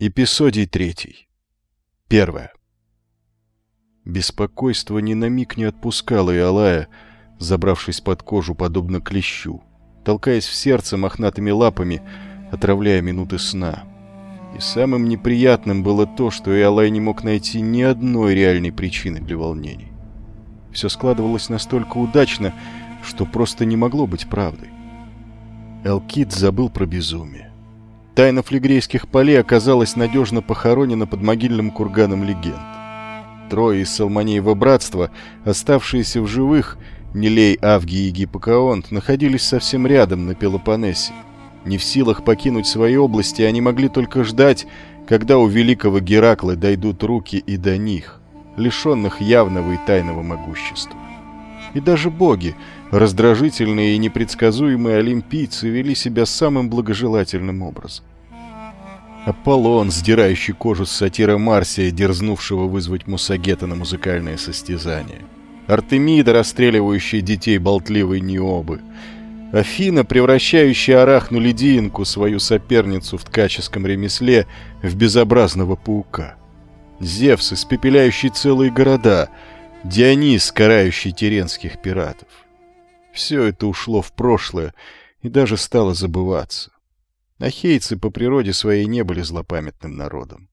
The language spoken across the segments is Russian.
Эпизодий третий. Первое. Беспокойство ни на миг не отпускало Иолая, забравшись под кожу подобно клещу, толкаясь в сердце мохнатыми лапами, отравляя минуты сна. И самым неприятным было то, что Иолай не мог найти ни одной реальной причины для волнений. Все складывалось настолько удачно, что просто не могло быть правдой. Элкит забыл про безумие. Тайна флегрейских полей оказалась надежно похоронена под могильным курганом легенд. Трое из Салманеева братства, оставшиеся в живых, Нелей, Авги и Гиппокаонт, находились совсем рядом на Пелопоннесе. Не в силах покинуть свои области, они могли только ждать, когда у великого Геракла дойдут руки и до них, лишенных явного и тайного могущества. И даже боги, раздражительные и непредсказуемые олимпийцы, вели себя самым благожелательным образом. Аполлон, сдирающий кожу с сатира Марсия, дерзнувшего вызвать Мусагета на музыкальное состязание. Артемида, расстреливающая детей болтливой Необы. Афина, превращающая Арахну Лединку, свою соперницу в ткаческом ремесле, в безобразного паука. Зевс, испепеляющий целые города — Дионис, карающий теренских пиратов. Все это ушло в прошлое и даже стало забываться. Ахейцы по природе своей не были злопамятным народом.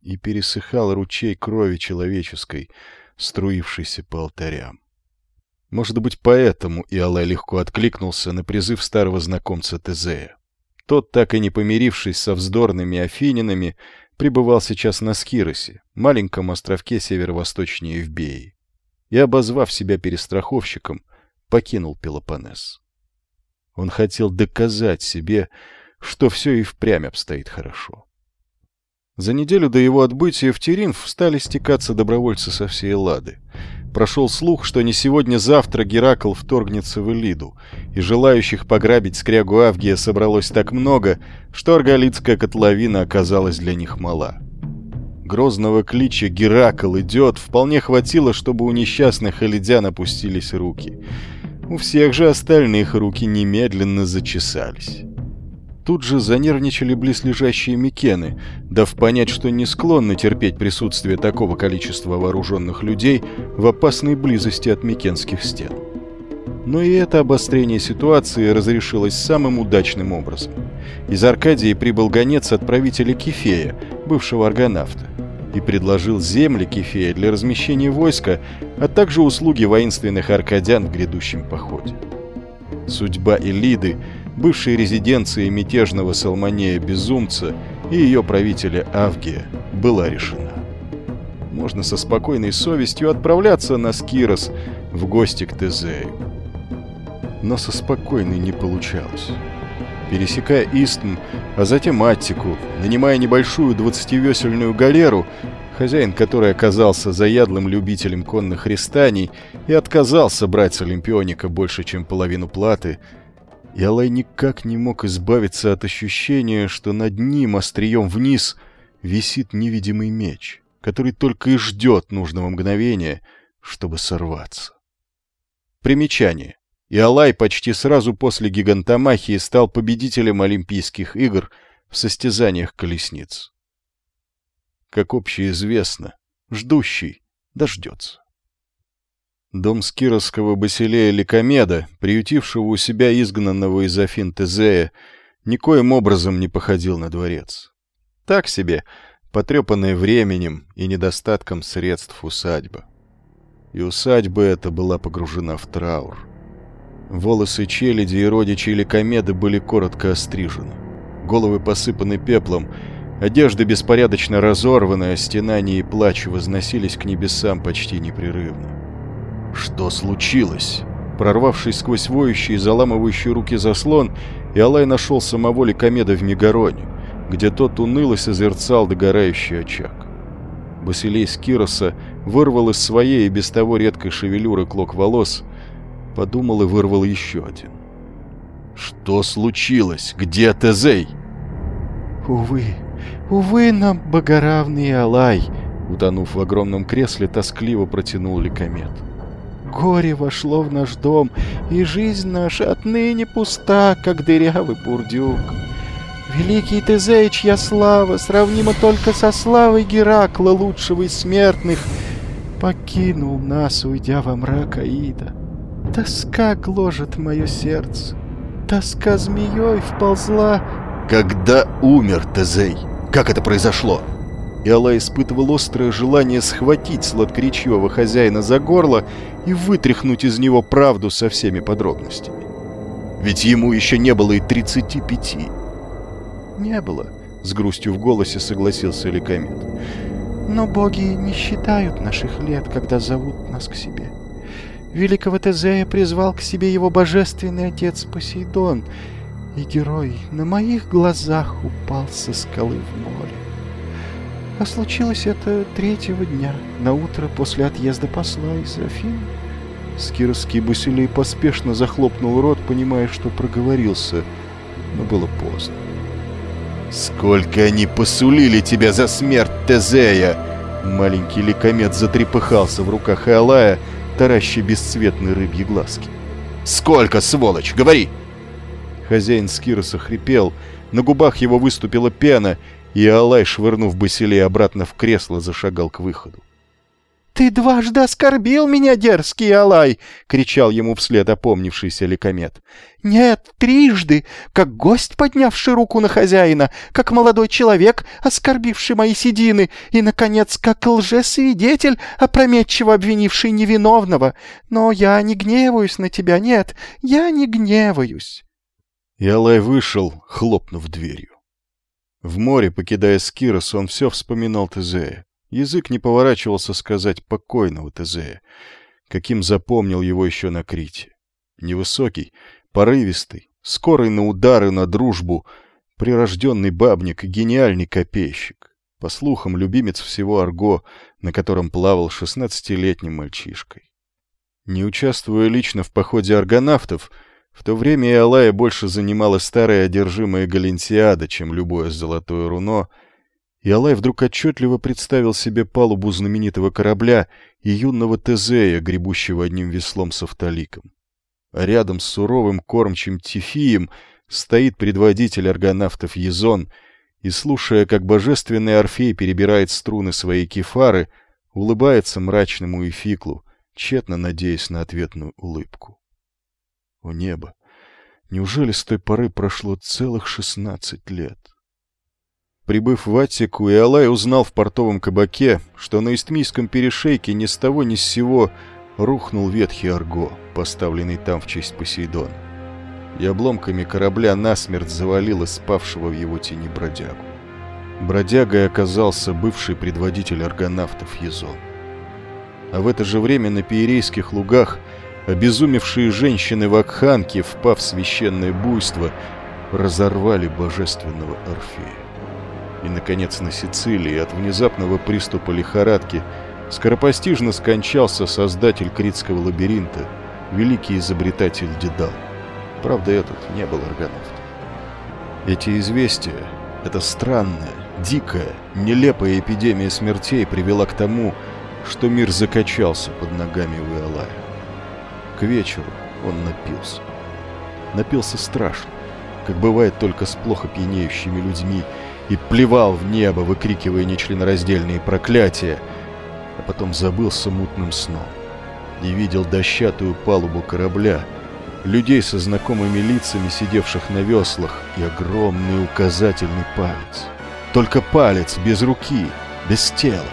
И пересыхал ручей крови человеческой, струившейся по алтарям. Может быть, поэтому Иолай легко откликнулся на призыв старого знакомца Тезея. Тот, так и не помирившись со вздорными афининами, пребывал сейчас на Скиросе, маленьком островке северо-восточнее Евбеи, и, обозвав себя перестраховщиком, покинул Пелопоннес. Он хотел доказать себе, что все и впрямь обстоит хорошо. За неделю до его отбытия в Теринф стали стекаться добровольцы со всей Лады. Прошел слух, что не сегодня-завтра Геракл вторгнется в Элиду, и желающих пограбить скрягу Авгия собралось так много, что арголитская котловина оказалась для них мала. Грозного клича «Геракл идет» вполне хватило, чтобы у несчастных элидян опустились руки. У всех же остальных руки немедленно зачесались. Тут же занервничали близлежащие Микены, дав понять, что не склонны терпеть присутствие такого количества вооруженных людей в опасной близости от Микенских стен. Но и это обострение ситуации разрешилось самым удачным образом. Из Аркадии прибыл гонец от правителя Кефея, бывшего аргонавта, и предложил земли Кефея для размещения войска, а также услуги воинственных аркадян в грядущем походе. Судьба Элиды бывшей резиденции мятежного Салманея-безумца и ее правителя Авгия, была решена. Можно со спокойной совестью отправляться на Скирос в гости к Тезею. Но со спокойной не получалось. Пересекая Истм, а затем Аттику, нанимая небольшую двадцативесельную галеру, хозяин которой оказался заядлым любителем конных рестаний и отказался брать с Олимпионика больше, чем половину платы, и Алай никак не мог избавиться от ощущения, что над ним острием вниз висит невидимый меч, который только и ждет нужного мгновения, чтобы сорваться. Примечание. Иолай почти сразу после гигантомахии стал победителем Олимпийских игр в состязаниях колесниц. Как общеизвестно, ждущий дождется. Дом скировского Басилея Ликомеда, приютившего у себя изгнанного из Афин Тезея, никоим образом не походил на дворец. Так себе, потрепанная временем и недостатком средств усадьба. И усадьба эта была погружена в траур. Волосы челяди и родичей Ликомеда были коротко острижены. Головы посыпаны пеплом, одежды беспорядочно разорваны, а стенания и плач возносились к небесам почти непрерывно. Что случилось? Прорвавшись сквозь воющий и заламывающий руки заслон, Иолай нашел самого Ликомеда в Мегароне, где тот уныло созерцал догорающий очаг. Басилей Скироса вырвал из своей и без того редкой шевелюры клок волос, подумал и вырвал еще один. «Что случилось? Где Тезей?» «Увы, увы нам, богоравный Алай!» Утонув в огромном кресле, тоскливо протянул Ликомед. Горе вошло в наш дом, и жизнь наша отныне пуста, как дырявый бурдюк. Великий Тезей, чья слава сравнима только со славой Геракла, лучшего из смертных, покинул нас, уйдя во мрак Аида. Тоска гложет мое сердце, тоска змеей вползла. Когда умер Тезей? Как это произошло? И Алла испытывал острое желание схватить сладкоречивого хозяина за горло и вытряхнуть из него правду со всеми подробностями. Ведь ему еще не было и тридцати пяти. «Не было», — с грустью в голосе согласился Ликомет. «Но боги не считают наших лет, когда зовут нас к себе. Великого Тезея призвал к себе его божественный отец Посейдон, и герой на моих глазах упал со скалы в море. А случилось это третьего дня, на утро после отъезда посла из Афин. Скировский Басилей поспешно захлопнул рот, понимая, что проговорился, но было поздно. «Сколько они посулили тебя за смерть Тезея!» Маленький ликомет затрепыхался в руках Иолая, таращи бесцветные рыбьи глазки. «Сколько, сволочь? Говори!» Хозяин Скироса хрипел, на губах его выступила пена, и Алай, швырнув Басилей обратно в кресло, зашагал к выходу. «Ты дважды оскорбил меня, дерзкий Алай!» — кричал ему вслед опомнившийся Ликомет. «Нет, трижды, как гость, поднявший руку на хозяина, как молодой человек, оскорбивший мои седины, и, наконец, как лжесвидетель, опрометчиво обвинивший невиновного. Но я не гневаюсь на тебя, нет, я не гневаюсь». И Алай вышел, хлопнув дверью. В море, покидая Скирос, он все вспоминал Тезея. Язык не поворачивался сказать покойного Тезея, каким запомнил его еще на Крите. Невысокий, порывистый, скорый на удары, на дружбу, прирожденный бабник гениальный копейщик. По слухам, любимец всего Арго, на котором плавал шестнадцатилетним мальчишкой. Не участвуя лично в походе аргонавтов, в то время Иолая больше занимала старая одержимая Галентиада, чем любое золотое руно — и Алай вдруг отчетливо представил себе палубу знаменитого корабля и юного Тезея, гребущего одним веслом с автоликом. А рядом с суровым кормчим Тифием стоит предводитель аргонавтов Езон и, слушая, как божественный Орфей перебирает струны своей кефары, улыбается мрачному Эфиклу, тщетно надеясь на ответную улыбку. О небо! Неужели с той поры прошло целых шестнадцать лет? — Прибыв в Аттику, Иолай узнал в портовом кабаке, что на Истмийском перешейке ни с того ни с сего рухнул ветхий арго, поставленный там в честь Посейдона. И обломками корабля насмерть завалило спавшего в его тени бродягу. Бродягой оказался бывший предводитель аргонавтов Езон. А в это же время на Пиерейских лугах обезумевшие женщины в Акханке, впав в священное буйство, разорвали божественного Орфея. И, наконец, на Сицилии от внезапного приступа лихорадки скоропостижно скончался создатель критского лабиринта, великий изобретатель Дедал. Правда, этот не был аргонавтом. Эти известия, эта странная, дикая, нелепая эпидемия смертей привела к тому, что мир закачался под ногами у. К вечеру он напился. Напился страшно, как бывает только с плохо пьянеющими людьми, и плевал в небо, выкрикивая нечленораздельные проклятия, а потом забылся мутным сном и видел дощатую палубу корабля, людей со знакомыми лицами, сидевших на веслах, и огромный указательный палец. Только палец, без руки, без тела.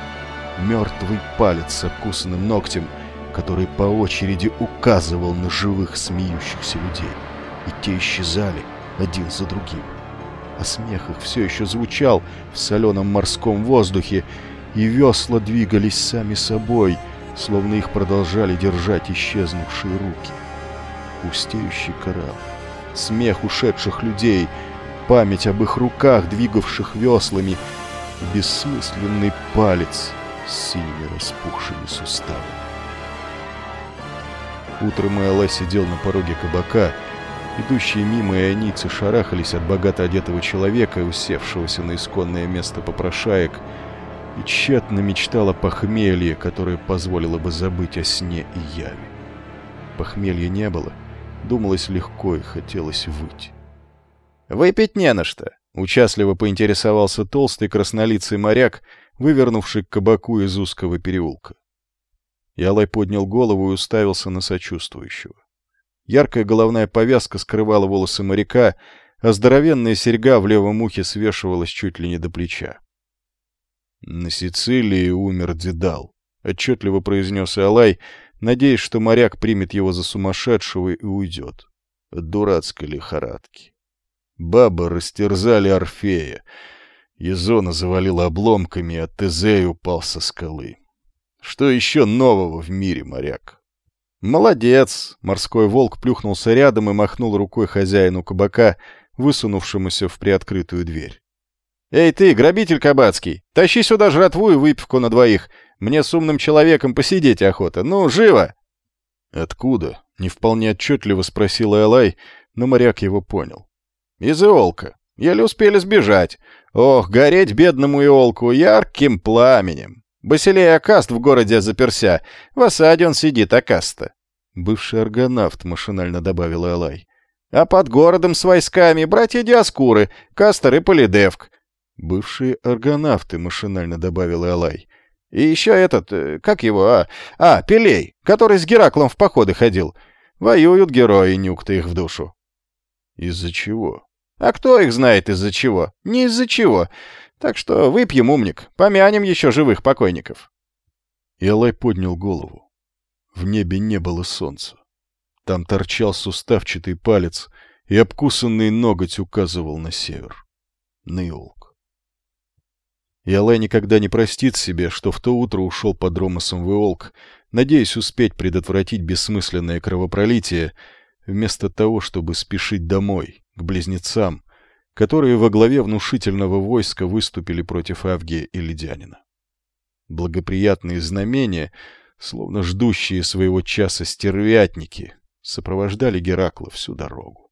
Мертвый палец с обкусанным ногтем, который по очереди указывал на живых смеющихся людей. И те исчезали один за другим а смех их все еще звучал в соленом морском воздухе, и весла двигались сами собой, словно их продолжали держать исчезнувшие руки. Пустеющий корабль, смех ушедших людей, память об их руках, двигавших веслами, бессмысленный палец с синими распухшими суставами. Утром Элла сидел на пороге кабака Идущие мимо ионийцы шарахались от богато одетого человека, усевшегося на исконное место попрошаек, и тщетно мечтал о похмелье, которое позволило бы забыть о сне и яве. Похмелья не было, думалось легко и хотелось выйти. «Выпить не на что. Участливо поинтересовался толстый краснолицый моряк, вывернувший к кабаку из узкого переулка. Ялай поднял голову и уставился на сочувствующего. Яркая головная повязка скрывала волосы моряка, а здоровенная серьга в левом ухе свешивалась чуть ли не до плеча. «На Сицилии умер Дедал», — отчетливо произнес Алай, надеясь, что моряк примет его за сумасшедшего и уйдет. От дурацкой лихорадки. Бабы растерзали Орфея. Езона завалила обломками, а Тезей упал со скалы. Что еще нового в мире, моряк? Молодец! Морской волк плюхнулся рядом и махнул рукой хозяину кабака, высунувшемуся в приоткрытую дверь. «Эй ты, грабитель кабацкий, тащи сюда жратву и выпивку на двоих. Мне с умным человеком посидеть охота. Ну, живо!» «Откуда?» — не вполне отчетливо спросил Элай, но моряк его понял. «Из Иолка. Еле успели сбежать. Ох, гореть бедному Иолку ярким пламенем. Басилей Акаст в городе заперся. В осаде он сидит, Акаста». «Бывший аргонавт», — машинально добавил Элай. «А под городом с войсками братья Диаскуры, Кастер и Полидевк». «Бывшие аргонавты», — машинально добавил Элай. И еще этот, э, как его, а? А, Пелей, который с Гераклом в походы ходил. Воюют герои, нюк их в душу. Из-за чего? А кто их знает из-за чего? Не из-за чего. Так что выпьем, умник, помянем еще живых покойников. Элай поднял голову. В небе не было солнца. Там торчал суставчатый палец, и обкусанный ноготь указывал на север. И Алай никогда не простит себе, что в то утро ушел под Ромасом в Иолк, надеясь успеть предотвратить бессмысленное кровопролитие, вместо того, чтобы спешить домой, к близнецам, которые во главе внушительного войска выступили против Авгия и Ледянина. Благоприятные знамения, словно ждущие своего часа стервятники, сопровождали Геракла всю дорогу.